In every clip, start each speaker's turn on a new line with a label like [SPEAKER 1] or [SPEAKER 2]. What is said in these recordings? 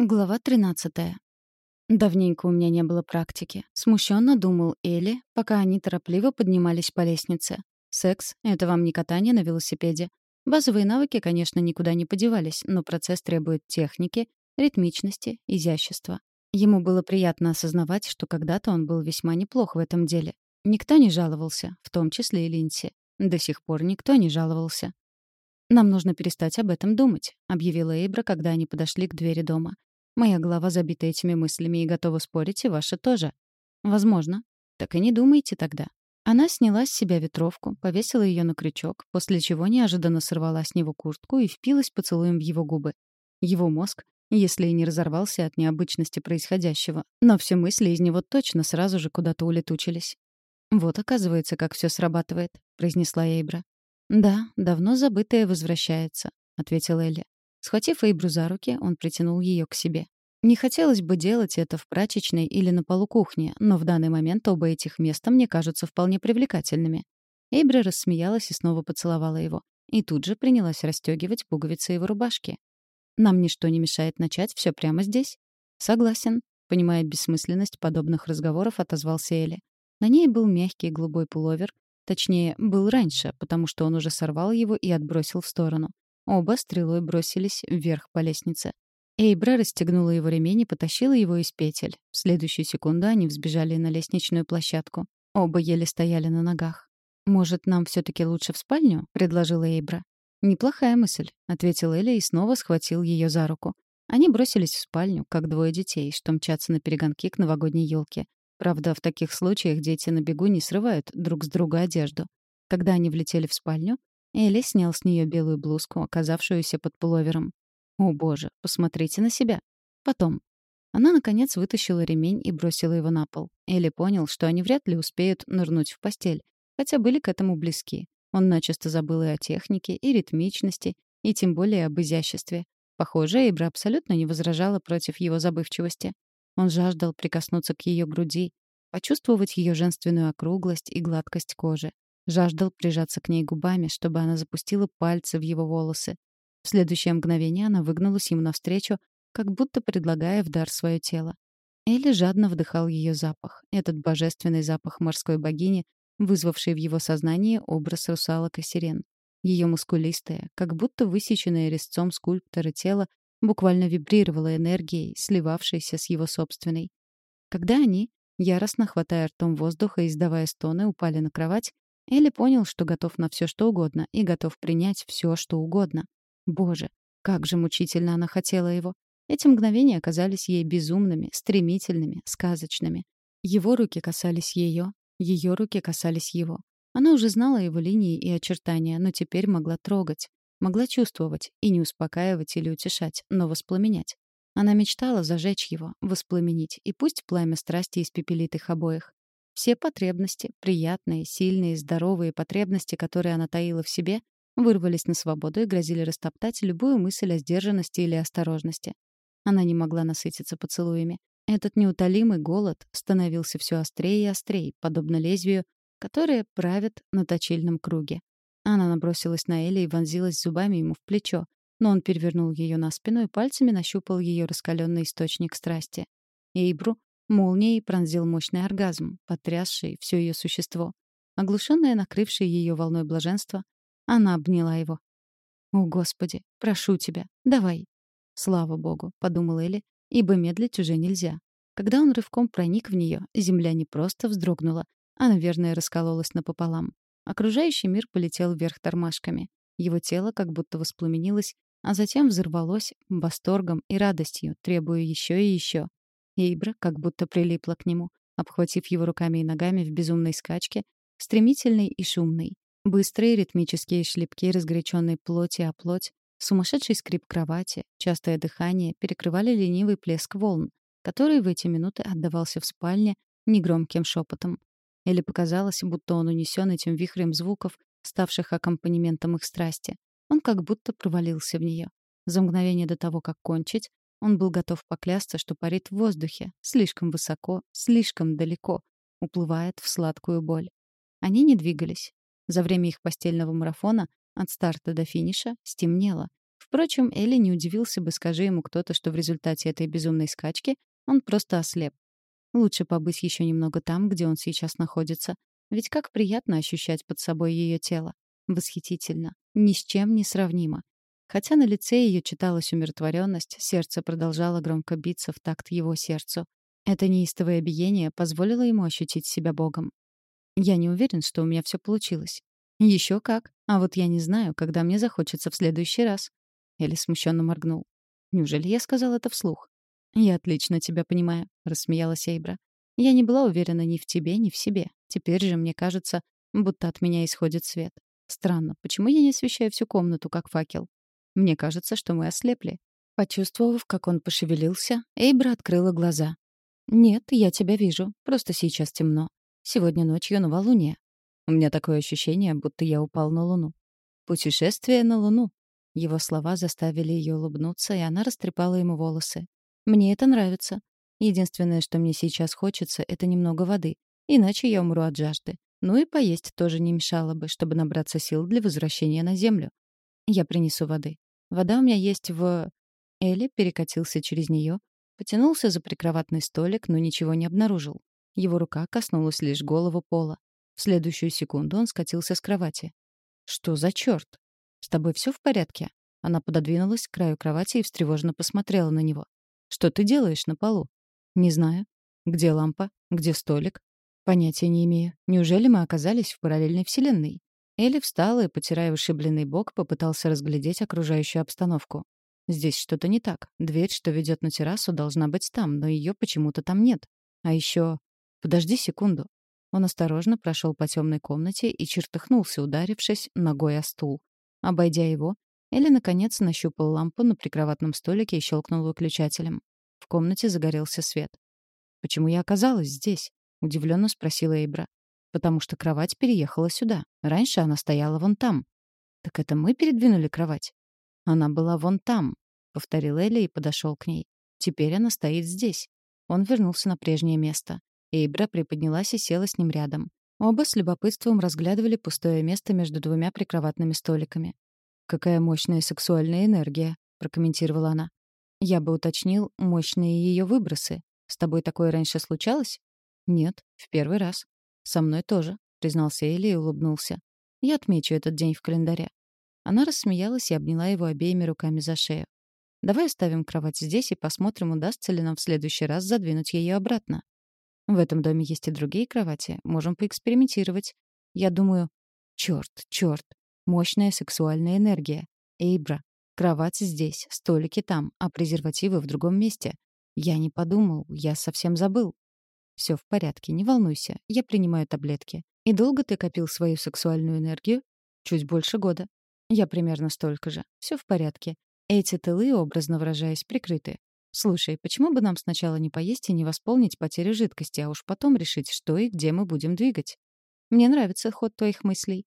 [SPEAKER 1] Глава 13. Давненько у меня не было практики. Смущенно думал Элли, пока они торопливо поднимались по лестнице. Секс — это вам не катание на велосипеде. Базовые навыки, конечно, никуда не подевались, но процесс требует техники, ритмичности, изящества. Ему было приятно осознавать, что когда-то он был весьма неплох в этом деле. Никто не жаловался, в том числе и Линси. До сих пор никто не жаловался. «Нам нужно перестать об этом думать», — объявила Эйбра, когда они подошли к двери дома. «Моя голова забита этими мыслями и готова спорить, и ваша тоже». «Возможно». «Так и не думайте тогда». Она сняла с себя ветровку, повесила ее на крючок, после чего неожиданно сорвала с него куртку и впилась поцелуем в его губы. Его мозг, если и не разорвался от необычности происходящего, но все мысли из него точно сразу же куда-то улетучились. «Вот, оказывается, как все срабатывает», — произнесла Эйбра. «Да, давно забытое возвращается», — ответил Элли. Схватив Эйбру за руки, он притянул ее к себе. Не хотелось бы делать это в прачечной или на полу кухни, но в данный момент оба этих места мне кажутся вполне привлекательными. Эйбра рассмеялась и снова поцеловала его. И тут же принялась расстегивать пуговицы его рубашки. «Нам ничто не мешает начать все прямо здесь?» «Согласен», — понимая бессмысленность подобных разговоров, отозвался Элли. На ней был мягкий голубой пуловер, Точнее, был раньше, потому что он уже сорвал его и отбросил в сторону. Оба стрелой бросились вверх по лестнице. Эйбра расстегнула его ремень и потащила его из петель. В следующую секунду они взбежали на лестничную площадку. Оба еле стояли на ногах. «Может, нам все таки лучше в спальню?» — предложила Эйбра. «Неплохая мысль», — ответил Эля и снова схватил ее за руку. Они бросились в спальню, как двое детей, что мчатся на перегонки к новогодней елке. Правда, в таких случаях дети на бегу не срывают друг с друга одежду. Когда они влетели в спальню, Элли снял с нее белую блузку, оказавшуюся под пуловером. «О, боже, посмотрите на себя!» Потом. Она, наконец, вытащила ремень и бросила его на пол. Элли понял, что они вряд ли успеют нырнуть в постель, хотя были к этому близки. Он начисто забыл и о технике, и ритмичности, и тем более об изяществе. Похоже, Эйбра абсолютно не возражала против его забывчивости. Он жаждал прикоснуться к ее груди, почувствовать ее женственную округлость и гладкость кожи. Жаждал прижаться к ней губами, чтобы она запустила пальцы в его волосы. В следующее мгновение она выгнулась ему навстречу, как будто предлагая в дар свое тело. Элли жадно вдыхал ее запах, этот божественный запах морской богини, вызвавший в его сознании образ русалок и сирен. Ее мускулистое, как будто высеченное резцом скульптора тело буквально вибрировала энергией, сливавшейся с его собственной. Когда они, яростно хватая ртом воздуха и издавая стоны, упали на кровать, Элли понял, что готов на все что угодно и готов принять все что угодно. Боже, как же мучительно она хотела его. Эти мгновения оказались ей безумными, стремительными, сказочными. Его руки касались ее, ее руки касались его. Она уже знала его линии и очертания, но теперь могла трогать, Могла чувствовать и не успокаивать или утешать, но воспламенять. Она мечтала зажечь его, воспламенить, и пусть пламя страсти испепелит их обоих. Все потребности, приятные, сильные, здоровые потребности, которые она таила в себе, вырвались на свободу и грозили растоптать любую мысль о сдержанности или осторожности. Она не могла насытиться поцелуями. Этот неутолимый голод становился все острее и острее, подобно лезвию, которое правит на точильном круге. Она набросилась на Элли и вонзилась зубами ему в плечо, но он перевернул ее на спину и пальцами нащупал ее раскаленный источник страсти. Эйбру молнией пронзил мощный оргазм, потрясший все ее существо. Оглушенная, накрывшая ее волной блаженства, она обняла его. «О, Господи, прошу тебя, давай!» «Слава Богу», — подумала Элли, ибо медлить уже нельзя. Когда он рывком проник в нее, земля не просто вздрогнула, а, наверное, раскололась напополам. Окружающий мир полетел вверх тормашками. Его тело как будто воспламенилось, а затем взорвалось восторгом и радостью, требуя еще и еще. Эйбра как будто прилипла к нему, обхватив его руками и ногами в безумной скачке, стремительной и шумной. Быстрые ритмические шлепки разгоряченной плоти о плоть, сумасшедший скрип кровати, частое дыхание перекрывали ленивый плеск волн, который в эти минуты отдавался в спальне негромким шепотом. Или показалось, будто он унесен этим вихрем звуков, ставших аккомпанементом их страсти. Он как будто провалился в нее. За мгновение до того, как кончить, он был готов поклясться, что парит в воздухе, слишком высоко, слишком далеко, уплывает в сладкую боль. Они не двигались. За время их постельного марафона от старта до финиша стемнело. Впрочем, Элли не удивился бы, скажи ему кто-то, что в результате этой безумной скачки он просто ослеп. Лучше побыть еще немного там, где он сейчас находится. Ведь как приятно ощущать под собой ее тело. Восхитительно. Ни с чем не сравнимо. Хотя на лице ее читалась умиротворенность, сердце продолжало громко биться в такт его сердцу. Это неистовое биение позволило ему ощутить себя Богом. Я не уверен, что у меня все получилось. Еще как. А вот я не знаю, когда мне захочется в следующий раз. Элли смущенно моргнул. Неужели я сказал это вслух? Я отлично тебя понимаю, рассмеялась Эйбра. Я не была уверена ни в тебе, ни в себе. Теперь же мне кажется, будто от меня исходит свет. Странно, почему я не освещаю всю комнату, как факел? Мне кажется, что мы ослепли. Почувствовав, как он пошевелился, Эйбра открыла глаза. «Нет, я тебя вижу. Просто сейчас темно. Сегодня ночью новолуние. У меня такое ощущение, будто я упал на Луну. Путешествие на Луну». Его слова заставили ее улыбнуться, и она растрепала ему волосы. «Мне это нравится. Единственное, что мне сейчас хочется, это немного воды. Иначе я умру от жажды. Ну и поесть тоже не мешало бы, чтобы набраться сил для возвращения на Землю. Я принесу воды. Вода у меня есть в... Элли перекатился через нее, потянулся за прикроватный столик, но ничего не обнаружил. Его рука коснулась лишь голову пола. В следующую секунду он скатился с кровати. «Что за черт? С тобой все в порядке?» Она пододвинулась к краю кровати и встревоженно посмотрела на него. «Что ты делаешь на полу?» «Не знаю. Где лампа? Где столик?» «Понятия не имею. Неужели мы оказались в параллельной вселенной?» Элли встала и, потирая ушибленный бок, попытался разглядеть окружающую обстановку. Здесь что-то не так. Дверь, что ведет на террасу, должна быть там, но ее почему-то там нет. А еще... Подожди секунду. Он осторожно прошел по темной комнате и чертыхнулся, ударившись ногой о стул. Обойдя его, Элли наконец нащупал лампу на прикроватном столике и щелкнул выключателем. В комнате загорелся свет. «Почему я оказалась здесь?» — удивленно спросила Эйбра. «Потому что кровать переехала сюда. Раньше она стояла вон там». «Так это мы передвинули кровать?» «Она была вон там», — повторил Элли и подошел к ней. «Теперь она стоит здесь». Он вернулся на прежнее место. Эйбра приподнялась и села с ним рядом. Оба с любопытством разглядывали пустое место между двумя прикроватными столиками. «Какая мощная сексуальная энергия», — прокомментировала она. Я бы уточнил мощные ее выбросы. С тобой такое раньше случалось? Нет, в первый раз. Со мной тоже, признался Элли и улыбнулся. Я отмечу этот день в календаре. Она рассмеялась и обняла его обеими руками за шею. Давай оставим кровать здесь и посмотрим, удастся ли нам в следующий раз задвинуть ее обратно. В этом доме есть и другие кровати. Можем поэкспериментировать. Я думаю... Черт, черт. Мощная сексуальная энергия. Эйбра, Кровать здесь, столики там, а презервативы в другом месте. Я не подумал, я совсем забыл. Все в порядке, не волнуйся, я принимаю таблетки. И долго ты копил свою сексуальную энергию? Чуть больше года. Я примерно столько же. Все в порядке. Эти тылы, образно выражаясь, прикрыты. Слушай, почему бы нам сначала не поесть и не восполнить потерю жидкости, а уж потом решить, что и где мы будем двигать? Мне нравится ход твоих мыслей.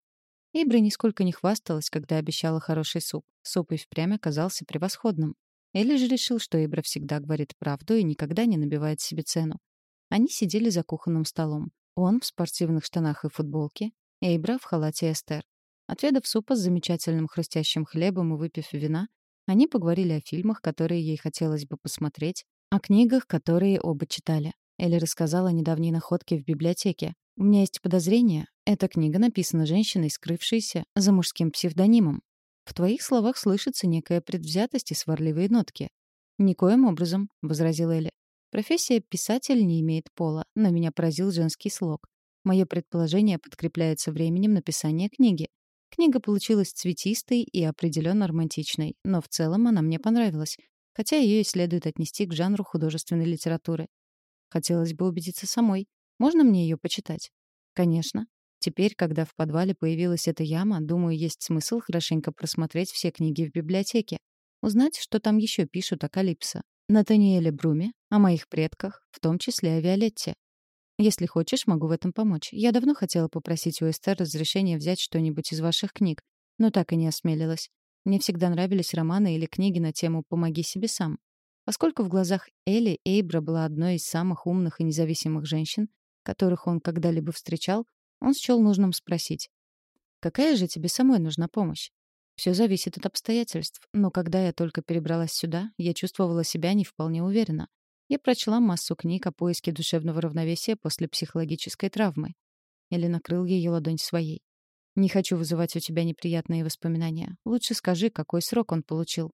[SPEAKER 1] Ибра нисколько не хвасталась, когда обещала хороший суп. Суп и впрямь оказался превосходным. Элли же решил, что Ибра всегда говорит правду и никогда не набивает себе цену. Они сидели за кухонным столом. Он в спортивных штанах и футболке, Эйбра в халате Эстер. Отведав супа с замечательным хрустящим хлебом и выпив вина, они поговорили о фильмах, которые ей хотелось бы посмотреть, о книгах, которые оба читали. Элли рассказала о недавней находке в библиотеке. «У меня есть подозрение, эта книга написана женщиной, скрывшейся за мужским псевдонимом. В твоих словах слышится некая предвзятость и сварливые нотки. «Никоим образом», — возразил Элли. «Профессия писатель не имеет пола, но меня поразил женский слог. Мое предположение подкрепляется временем написания книги. Книга получилась цветистой и определенно романтичной, но в целом она мне понравилась, хотя ее и следует отнести к жанру художественной литературы. Хотелось бы убедиться самой. Можно мне ее почитать? Конечно. Теперь, когда в подвале появилась эта яма, думаю, есть смысл хорошенько просмотреть все книги в библиотеке. Узнать, что там еще пишут о Калипсо. Натаниэле Бруме, о моих предках, в том числе о Виолетте. Если хочешь, могу в этом помочь. Я давно хотела попросить у Эстер разрешения взять что-нибудь из ваших книг, но так и не осмелилась. Мне всегда нравились романы или книги на тему «Помоги себе сам». Поскольку в глазах Элли Эйбра была одной из самых умных и независимых женщин, которых он когда-либо встречал, он счел нужным спросить. «Какая же тебе самой нужна помощь?» Все зависит от обстоятельств, но когда я только перебралась сюда, я чувствовала себя не вполне уверенно. Я прочла массу книг о поиске душевного равновесия после психологической травмы. Или накрыл ее ладонь своей. Не хочу вызывать у тебя неприятные воспоминания. Лучше скажи, какой срок он получил.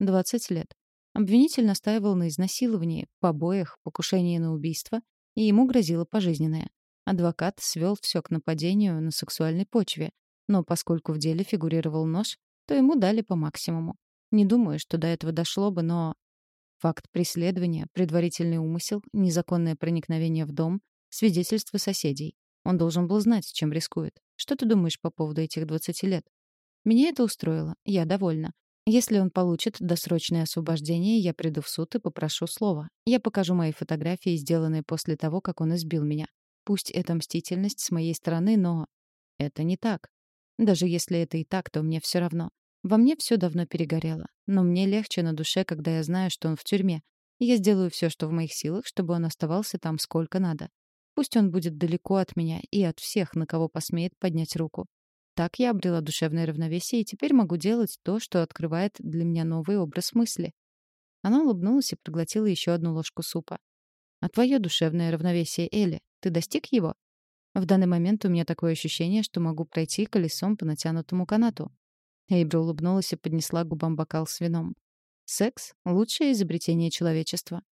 [SPEAKER 1] 20 лет. Обвинитель настаивал на изнасиловании, побоях, покушении на убийство, и ему грозило пожизненное. Адвокат свел все к нападению на сексуальной почве, но поскольку в деле фигурировал нож, то ему дали по максимуму. Не думаю, что до этого дошло бы, но... Факт преследования, предварительный умысел, незаконное проникновение в дом, свидетельства соседей. Он должен был знать, чем рискует. Что ты думаешь по поводу этих 20 лет? Меня это устроило. Я довольна. Если он получит досрочное освобождение, я приду в суд и попрошу слова. Я покажу мои фотографии, сделанные после того, как он избил меня. Пусть это мстительность с моей стороны, но... Это не так. Даже если это и так, то мне все равно. Во мне все давно перегорело. Но мне легче на душе, когда я знаю, что он в тюрьме. Я сделаю все, что в моих силах, чтобы он оставался там сколько надо. Пусть он будет далеко от меня и от всех, на кого посмеет поднять руку. Так я обрела душевное равновесие и теперь могу делать то, что открывает для меня новый образ мысли. Она улыбнулась и проглотила еще одну ложку супа. «А твое душевное равновесие, Элли, ты достиг его?» В данный момент у меня такое ощущение, что могу пройти колесом по натянутому канату. Эйбра улыбнулась и поднесла губам бокал с вином. Секс — лучшее изобретение человечества.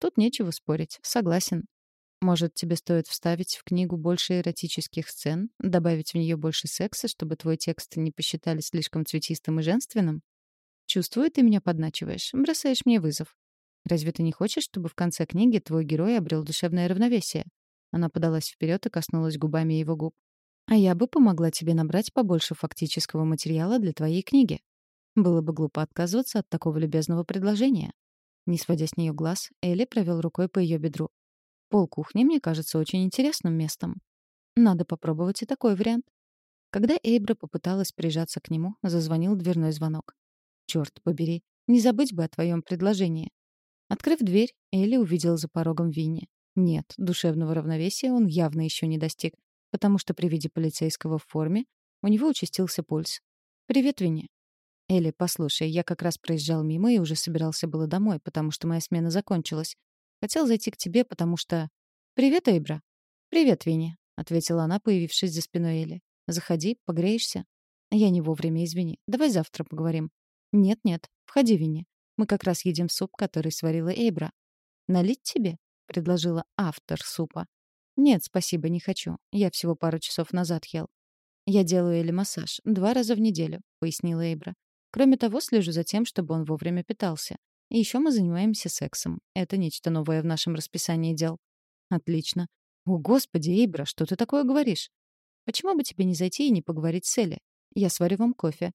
[SPEAKER 1] Тут нечего спорить, согласен. Может, тебе стоит вставить в книгу больше эротических сцен, добавить в нее больше секса, чтобы твой текст не посчитали слишком цветистым и женственным? Чувствую, ты меня подначиваешь, бросаешь мне вызов. Разве ты не хочешь, чтобы в конце книги твой герой обрел душевное равновесие? Она подалась вперед и коснулась губами его губ. «А я бы помогла тебе набрать побольше фактического материала для твоей книги. Было бы глупо отказываться от такого любезного предложения». Не сводя с нее глаз, Элли провел рукой по ее бедру. «Пол кухни мне кажется очень интересным местом. Надо попробовать и такой вариант». Когда Эйбра попыталась прижаться к нему, зазвонил дверной звонок. «Чёрт побери, не забыть бы о твоем предложении». Открыв дверь, Элли увидел за порогом Винни. Нет, душевного равновесия он явно еще не достиг, потому что при виде полицейского в форме у него участился пульс. «Привет, Винни». «Элли, послушай, я как раз проезжал мимо и уже собирался было домой, потому что моя смена закончилась. Хотел зайти к тебе, потому что...» «Привет, Эйбра». «Привет, Винни», — ответила она, появившись за спиной Элли. «Заходи, погреешься». «Я не вовремя, извини. Давай завтра поговорим». «Нет-нет, входи, Винни. Мы как раз едим суп, который сварила Эйбра». «Налить тебе?» — предложила автор супа. «Нет, спасибо, не хочу. Я всего пару часов назад ел». «Я делаю Элли массаж два раза в неделю», — пояснила Эйбра. «Кроме того, слежу за тем, чтобы он вовремя питался. И еще мы занимаемся сексом. Это нечто новое в нашем расписании дел». «Отлично. О, господи, Эйбра, что ты такое говоришь? Почему бы тебе не зайти и не поговорить с Элли? Я сварю вам кофе.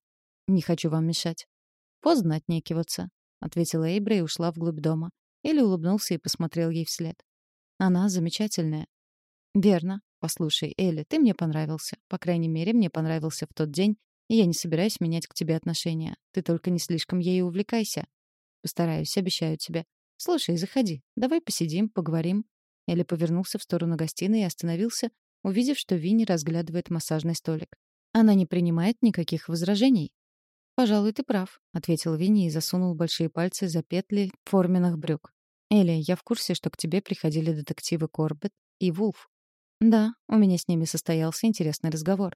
[SPEAKER 1] Не хочу вам мешать». «Поздно отнекиваться», — ответила Эйбра и ушла вглубь дома. Элли улыбнулся и посмотрел ей вслед. «Она замечательная». «Верно. Послушай, Элли, ты мне понравился. По крайней мере, мне понравился в тот день, и я не собираюсь менять к тебе отношения. Ты только не слишком ею увлекайся. Постараюсь, обещаю тебе. Слушай, заходи. Давай посидим, поговорим». Элли повернулся в сторону гостиной и остановился, увидев, что Винни разглядывает массажный столик. Она не принимает никаких возражений. «Пожалуй, ты прав», — ответил Винни и засунул большие пальцы за петли форменных брюк. «Элли, я в курсе, что к тебе приходили детективы Корбет и Вулф». «Да, у меня с ними состоялся интересный разговор.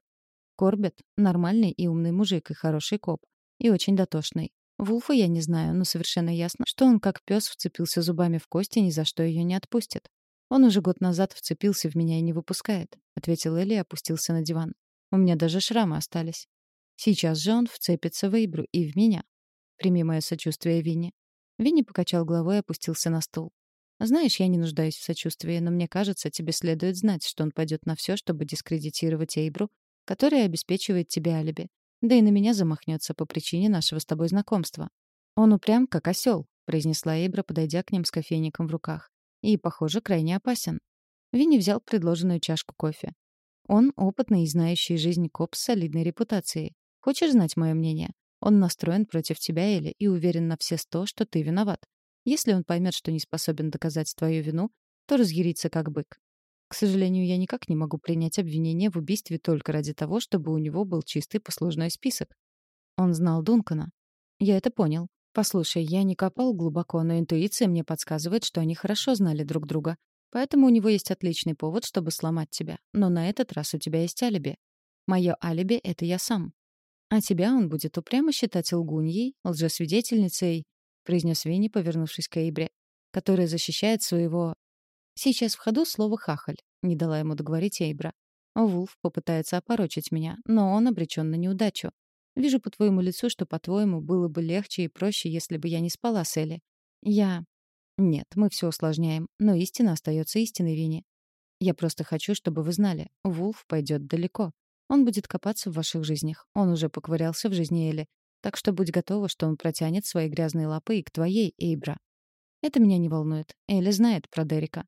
[SPEAKER 1] Корбет — нормальный и умный мужик и хороший коп. И очень дотошный. Вулфа я не знаю, но совершенно ясно, что он как пес вцепился зубами в кости и ни за что ее не отпустит. Он уже год назад вцепился в меня и не выпускает», — ответил Элли и опустился на диван. «У меня даже шрамы остались. Сейчас же он вцепится в Эйбру и в меня. Прими мое сочувствие, Винни. Винни покачал головой и опустился на стул. Знаешь, я не нуждаюсь в сочувствии, но мне кажется, тебе следует знать, что он пойдет на все, чтобы дискредитировать Эйбру, которая обеспечивает тебе алиби. Да и на меня замахнется по причине нашего с тобой знакомства. Он упрям, как осел, произнесла Эйбра, подойдя к ним с кофейником в руках. И, похоже, крайне опасен. Винни взял предложенную чашку кофе. Он опытный и знающий жизнь коп с солидной репутацией. Хочешь знать мое мнение? Он настроен против тебя, Элли, и уверен на все сто, что ты виноват. Если он поймет, что не способен доказать твою вину, то разъярится как бык. К сожалению, я никак не могу принять обвинение в убийстве только ради того, чтобы у него был чистый послужной список. Он знал Дункана. Я это понял. Послушай, я не копал глубоко, но интуиция мне подсказывает, что они хорошо знали друг друга. Поэтому у него есть отличный повод, чтобы сломать тебя. Но на этот раз у тебя есть алиби. Мое алиби — это я сам. А тебя он будет упрямо считать лгуньей, лжесвидетельницей, произнес Винни, повернувшись к Эйбре, которая защищает своего... Сейчас в ходу слово «хахаль», не дала ему договорить Эйбра. Вулф попытается опорочить меня, но он обречен на неудачу. Вижу по твоему лицу, что, по-твоему, было бы легче и проще, если бы я не спала с Элли. Я... Нет, мы все усложняем, но истина остается истиной, Винни. Я просто хочу, чтобы вы знали, Вулф пойдет далеко. Он будет копаться в ваших жизнях. Он уже поковырялся в жизни Элли. Так что будь готова, что он протянет свои грязные лапы и к твоей, Эйбра. Это меня не волнует. Элли знает про Дерека.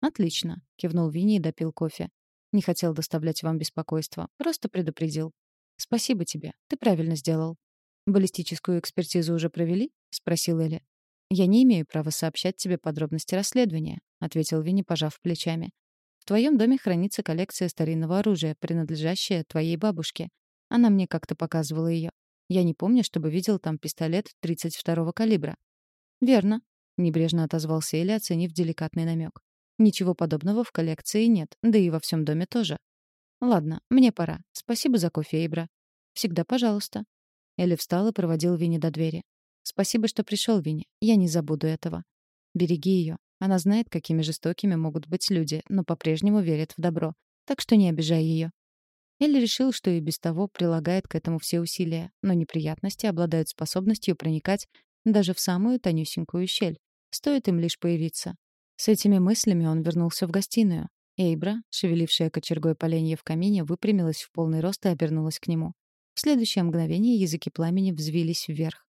[SPEAKER 1] Отлично, кивнул Винни и допил кофе. Не хотел доставлять вам беспокойство, просто предупредил. Спасибо тебе. Ты правильно сделал. Баллистическую экспертизу уже провели? спросил Элли. Я не имею права сообщать тебе подробности расследования, ответил Винни, пожав плечами. В твоем доме хранится коллекция старинного оружия, принадлежащая твоей бабушке. Она мне как-то показывала ее. Я не помню, чтобы видел там пистолет 32-го калибра. Верно, небрежно отозвался Элли, оценив деликатный намек. Ничего подобного в коллекции нет, да и во всем доме тоже. Ладно, мне пора. Спасибо за кофе, Эйбра. Всегда пожалуйста. Элли встал и проводил Винни до двери. Спасибо, что пришел, Винни. Я не забуду этого. Береги ее. Она знает, какими жестокими могут быть люди, но по-прежнему верит в добро. Так что не обижай ее. Элли решил, что и без того прилагает к этому все усилия, но неприятности обладают способностью проникать даже в самую тонюсенькую щель. Стоит им лишь появиться. С этими мыслями он вернулся в гостиную. Эйбра, шевелившая кочергой поленья в камине, выпрямилась в полный рост и обернулась к нему. В следующее мгновение языки пламени взвились вверх.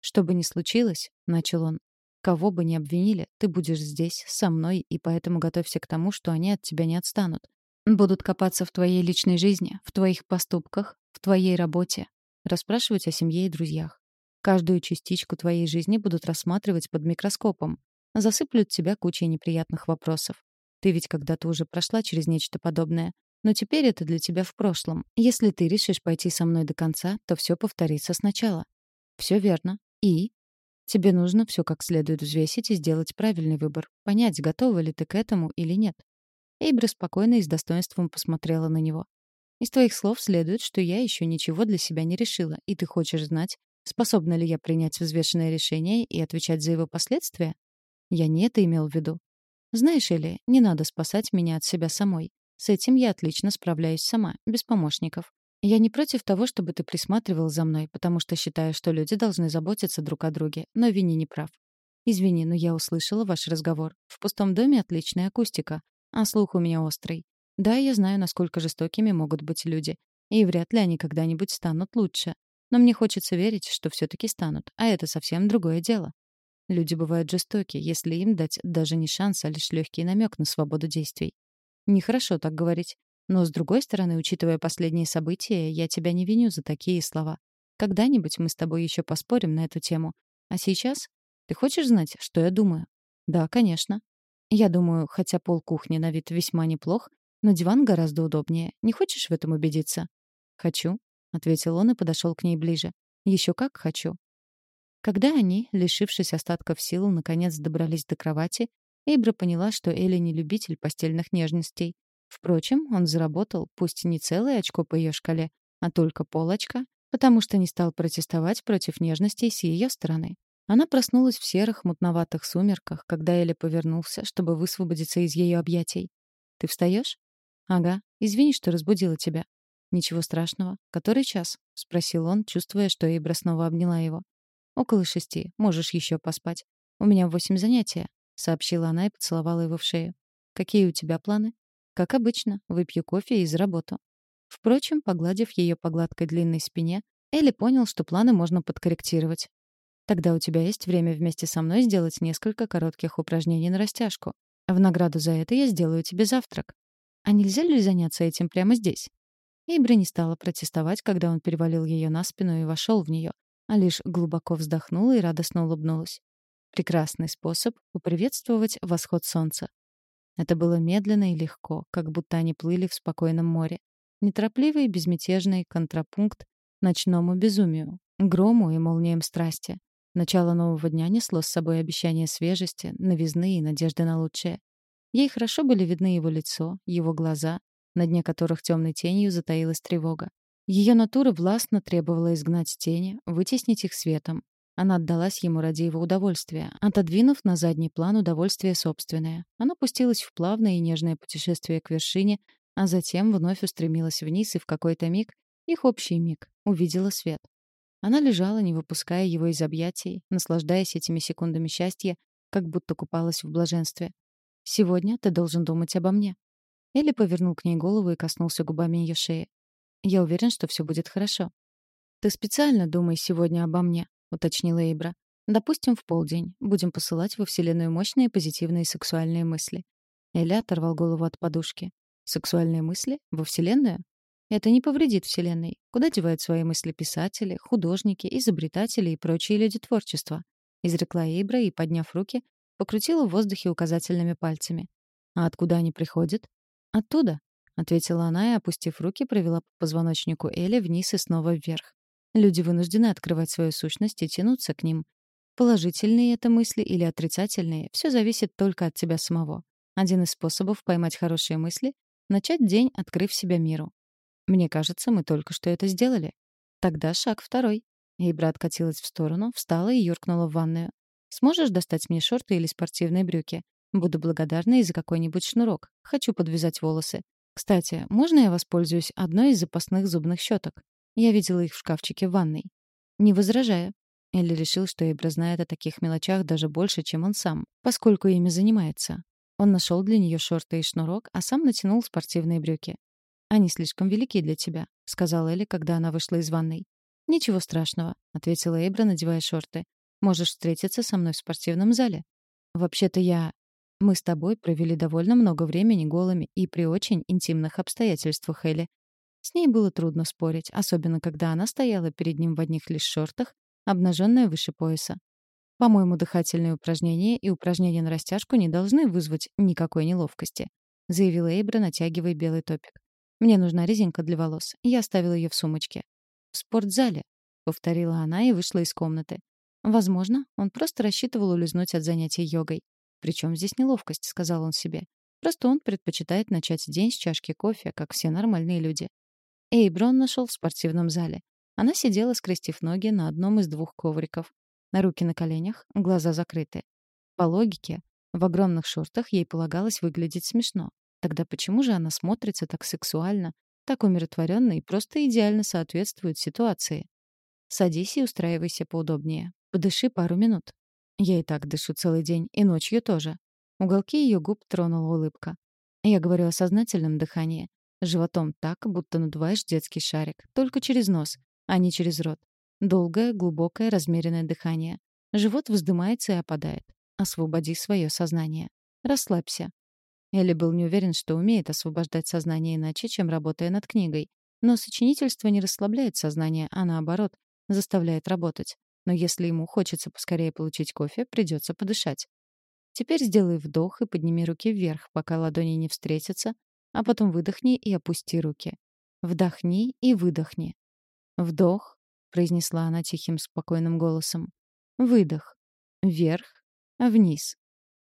[SPEAKER 1] «Что бы ни случилось», — начал он, — «кого бы ни обвинили, ты будешь здесь, со мной, и поэтому готовься к тому, что они от тебя не отстанут. Будут копаться в твоей личной жизни, в твоих поступках, в твоей работе, расспрашивать о семье и друзьях. Каждую частичку твоей жизни будут рассматривать под микроскопом, засыплют тебя кучей неприятных вопросов. Ты ведь когда-то уже прошла через нечто подобное. Но теперь это для тебя в прошлом. Если ты решишь пойти со мной до конца, то все повторится сначала. Все верно. И? Тебе нужно все как следует взвесить и сделать правильный выбор. Понять, готова ли ты к этому или нет. Эйбра спокойно и с достоинством посмотрела на него. Из твоих слов следует, что я еще ничего для себя не решила, и ты хочешь знать, способна ли я принять взвешенное решение и отвечать за его последствия? Я не это имел в виду. Знаешь, Элли, не надо спасать меня от себя самой. С этим я отлично справляюсь сама, без помощников. Я не против того, чтобы ты присматривал за мной, потому что считаю, что люди должны заботиться друг о друге, но Винни не прав. Извини, но я услышала ваш разговор. В пустом доме отличная акустика, а слух у меня острый. Да, я знаю, насколько жестокими могут быть люди, и вряд ли они когда-нибудь станут лучше. Но мне хочется верить, что все таки станут, а это совсем другое дело. Люди бывают жестоки, если им дать даже не шанс, а лишь легкий намек на свободу действий. Нехорошо так говорить. Но, с другой стороны, учитывая последние события, я тебя не виню за такие слова. Когда-нибудь мы с тобой еще поспорим на эту тему. А сейчас? Ты хочешь знать, что я думаю? Да, конечно. Я думаю, хотя пол кухни на вид весьма неплох, но диван гораздо удобнее. Не хочешь в этом убедиться? Хочу, ответил он и подошел к ней ближе. Еще как хочу. Когда они, лишившись остатков сил, наконец добрались до кровати, Эйбра поняла, что Элли не любитель постельных нежностей. Впрочем, он заработал, пусть не целое очко по ее шкале, а только полочка, потому что не стал протестовать против нежностей с ее стороны. Она проснулась в серых, мутноватых сумерках, когда Элли повернулся, чтобы высвободиться из ее объятий. «Ты встаешь?» «Ага. Извини, что разбудила тебя». «Ничего страшного. Который час?» — спросил он, чувствуя, что Эйбра снова обняла его. «Около шести. Можешь еще поспать. У меня восемь занятия», — сообщила она и поцеловала его в шею. «Какие у тебя планы?» «Как обычно. Выпью кофе и заработаю». Впрочем, погладив ее по гладкой длинной спине, Элли понял, что планы можно подкорректировать. «Тогда у тебя есть время вместе со мной сделать несколько коротких упражнений на растяжку. В награду за это я сделаю тебе завтрак. А нельзя ли заняться этим прямо здесь?» Эйбри не стала протестовать, когда он перевалил ее на спину и вошел в нее, а лишь глубоко вздохнула и радостно улыбнулась. Прекрасный способ поприветствовать восход солнца. Это было медленно и легко, как будто они плыли в спокойном море. Неторопливый, безмятежный контрапункт ночному безумию, грому и молниям страсти. Начало нового дня несло с собой обещание свежести, новизны и надежды на лучшее. Ей хорошо были видны его лицо, его глаза, на дне которых темной тенью затаилась тревога. Ее натура властно требовала изгнать тени, вытеснить их светом. Она отдалась ему ради его удовольствия, отодвинув на задний план удовольствие собственное. Она пустилась в плавное и нежное путешествие к вершине, а затем вновь устремилась вниз и в какой-то миг, их общий миг, увидела свет. Она лежала, не выпуская его из объятий, наслаждаясь этими секундами счастья, как будто купалась в блаженстве. «Сегодня ты должен думать обо мне». Элли повернул к ней голову и коснулся губами ее шеи. «Я уверен, что все будет хорошо». «Ты специально думай сегодня обо мне», — уточнила Эйбра. «Допустим, в полдень. Будем посылать во Вселенную мощные позитивные сексуальные мысли». Элли оторвал голову от подушки. Сексуальные мысли? Во Вселенную? Это не повредит Вселенной. Куда девают свои мысли писатели, художники, изобретатели и прочие люди творчества? Изрекла Эйбра и, подняв руки, покрутила в воздухе указательными пальцами. А откуда они приходят? Оттуда, ответила она и, опустив руки, провела по позвоночнику Эли вниз и снова вверх. Люди вынуждены открывать свою сущность и тянуться к ним. Положительные это мысли или отрицательные, все зависит только от тебя самого. Один из способов поймать хорошие мысли Начать день, открыв себя миру. Мне кажется, мы только что это сделали. Тогда шаг второй. Эйбра откатилась в сторону, встала и юркнула в ванную. «Сможешь достать мне шорты или спортивные брюки? Буду благодарна и за какой-нибудь шнурок. Хочу подвязать волосы. Кстати, можно я воспользуюсь одной из запасных зубных щеток? Я видела их в шкафчике в ванной». «Не возражаю». Элли решил, что Эйбра знает о таких мелочах даже больше, чем он сам, поскольку ими занимается. Он нашел для нее шорты и шнурок, а сам натянул спортивные брюки. «Они слишком велики для тебя», — сказала Элли, когда она вышла из ванной. «Ничего страшного», — ответила Эйбра, надевая шорты. «Можешь встретиться со мной в спортивном зале». «Вообще-то я...» «Мы с тобой провели довольно много времени голыми и при очень интимных обстоятельствах, Элли». С ней было трудно спорить, особенно когда она стояла перед ним в одних лишь шортах, обнаженная выше пояса. По-моему, дыхательные упражнения и упражнения на растяжку не должны вызвать никакой неловкости, заявила Эйбра, натягивая белый топик. Мне нужна резинка для волос. Я оставила ее в сумочке. В спортзале, повторила она и вышла из комнаты. Возможно, он просто рассчитывал улизнуть от занятий йогой. Причем здесь неловкость, сказал он себе. Просто он предпочитает начать день с чашки кофе, как все нормальные люди. Эйброн нашел в спортивном зале. Она сидела, скрестив ноги на одном из двух ковриков. Руки на коленях, глаза закрыты. По логике, в огромных шортах ей полагалось выглядеть смешно. Тогда почему же она смотрится так сексуально, так умиротворенно и просто идеально соответствует ситуации? Садись и устраивайся поудобнее. Подыши пару минут. Я и так дышу целый день, и ночью тоже. Уголки ее губ тронула улыбка. Я говорю о сознательном дыхании. Животом так, будто надуваешь детский шарик, только через нос, а не через рот. Долгое, глубокое, размеренное дыхание. Живот вздымается и опадает. Освободи свое сознание. Расслабься. Элли был не уверен, что умеет освобождать сознание иначе, чем работая над книгой. Но сочинительство не расслабляет сознание, а наоборот, заставляет работать. Но если ему хочется поскорее получить кофе, придется подышать. Теперь сделай вдох и подними руки вверх, пока ладони не встретятся, а потом выдохни и опусти руки. Вдохни и выдохни. Вдох, произнесла она тихим, спокойным голосом. Выдох. Вверх, вниз.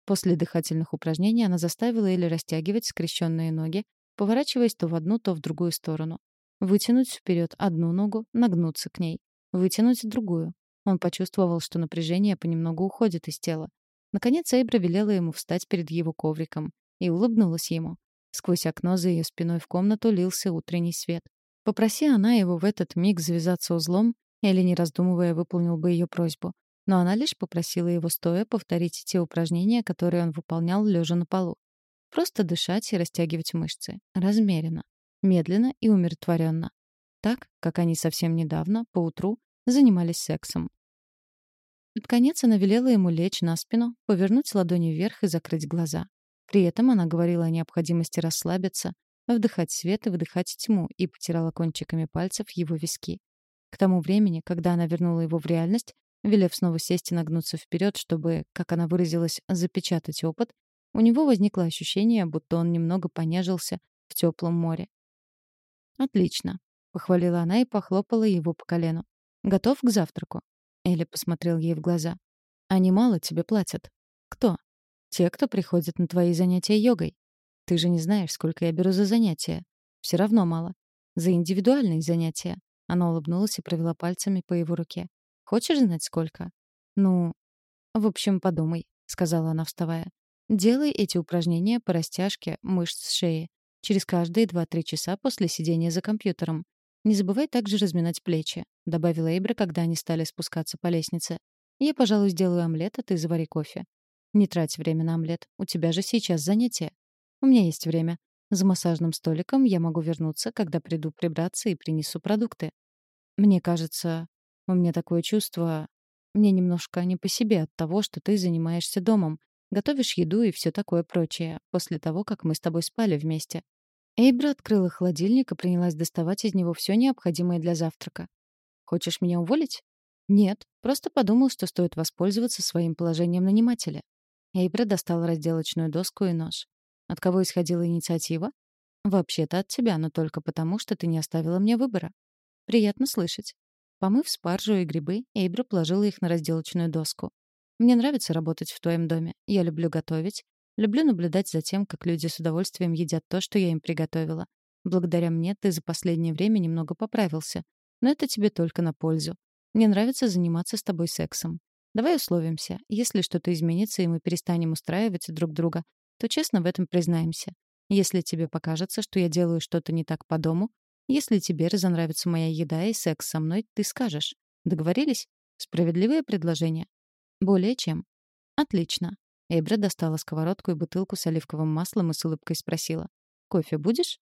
[SPEAKER 1] После дыхательных упражнений она заставила Элли растягивать скрещенные ноги, поворачиваясь то в одну, то в другую сторону. Вытянуть вперед одну ногу, нагнуться к ней. Вытянуть другую. Он почувствовал, что напряжение понемногу уходит из тела. Наконец Эйбра велела ему встать перед его ковриком и улыбнулась ему. Сквозь окно за ее спиной в комнату лился утренний свет. Попроси она его в этот миг завязаться узлом, или, не раздумывая, выполнил бы ее просьбу. Но она лишь попросила его стоя повторить те упражнения, которые он выполнял лежа на полу. Просто дышать и растягивать мышцы. Размеренно. Медленно и умиротворенно. Так, как они совсем недавно, поутру, занимались сексом. Под конец она велела ему лечь на спину, повернуть ладони вверх и закрыть глаза. При этом она говорила о необходимости расслабиться, вдыхать свет и выдыхать тьму, и потирала кончиками пальцев его виски. К тому времени, когда она вернула его в реальность, велев снова сесть и нагнуться вперед, чтобы, как она выразилась, запечатать опыт, у него возникло ощущение, будто он немного понежился в теплом море. «Отлично», — похвалила она и похлопала его по колену. Готов к завтраку? Элли посмотрел ей в глаза. Они мало тебе платят. Кто? Те, кто приходит на твои занятия йогой. Ты же не знаешь, сколько я беру за занятия. Все равно мало. За индивидуальные занятия. Она улыбнулась и провела пальцами по его руке. Хочешь знать, сколько? Ну, в общем, подумай, сказала она, вставая. Делай эти упражнения по растяжке мышц шеи через каждые 2-3 часа после сидения за компьютером. Не забывай также разминать плечи, добавила Эйбра, когда они стали спускаться по лестнице. Я, пожалуй, сделаю омлет, а ты завари кофе. Не трать время на омлет. У тебя же сейчас занятие. У меня есть время. За массажным столиком я могу вернуться, когда приду прибраться и принесу продукты. Мне кажется, у меня такое чувство... Мне немножко не по себе от того, что ты занимаешься домом, готовишь еду и все такое прочее, после того, как мы с тобой спали вместе. Эйбра открыла холодильник и принялась доставать из него все необходимое для завтрака. «Хочешь меня уволить?» «Нет, просто подумал, что стоит воспользоваться своим положением нанимателя». Эйбра достала разделочную доску и нож. От кого исходила инициатива? Вообще-то от тебя, но только потому, что ты не оставила мне выбора. Приятно слышать. Помыв спаржу и грибы, Эйбра положила их на разделочную доску. Мне нравится работать в твоем доме. Я люблю готовить. Люблю наблюдать за тем, как люди с удовольствием едят то, что я им приготовила. Благодаря мне ты за последнее время немного поправился. Но это тебе только на пользу. Мне нравится заниматься с тобой сексом. Давай условимся. Если что-то изменится, и мы перестанем устраивать друг друга, то честно в этом признаемся. Если тебе покажется, что я делаю что-то не так по дому, если тебе разонравится моя еда и секс со мной, ты скажешь. Договорились? Справедливое предложение? Более чем. Отлично. Эбра достала сковородку и бутылку с оливковым маслом и с улыбкой спросила. «Кофе будешь?»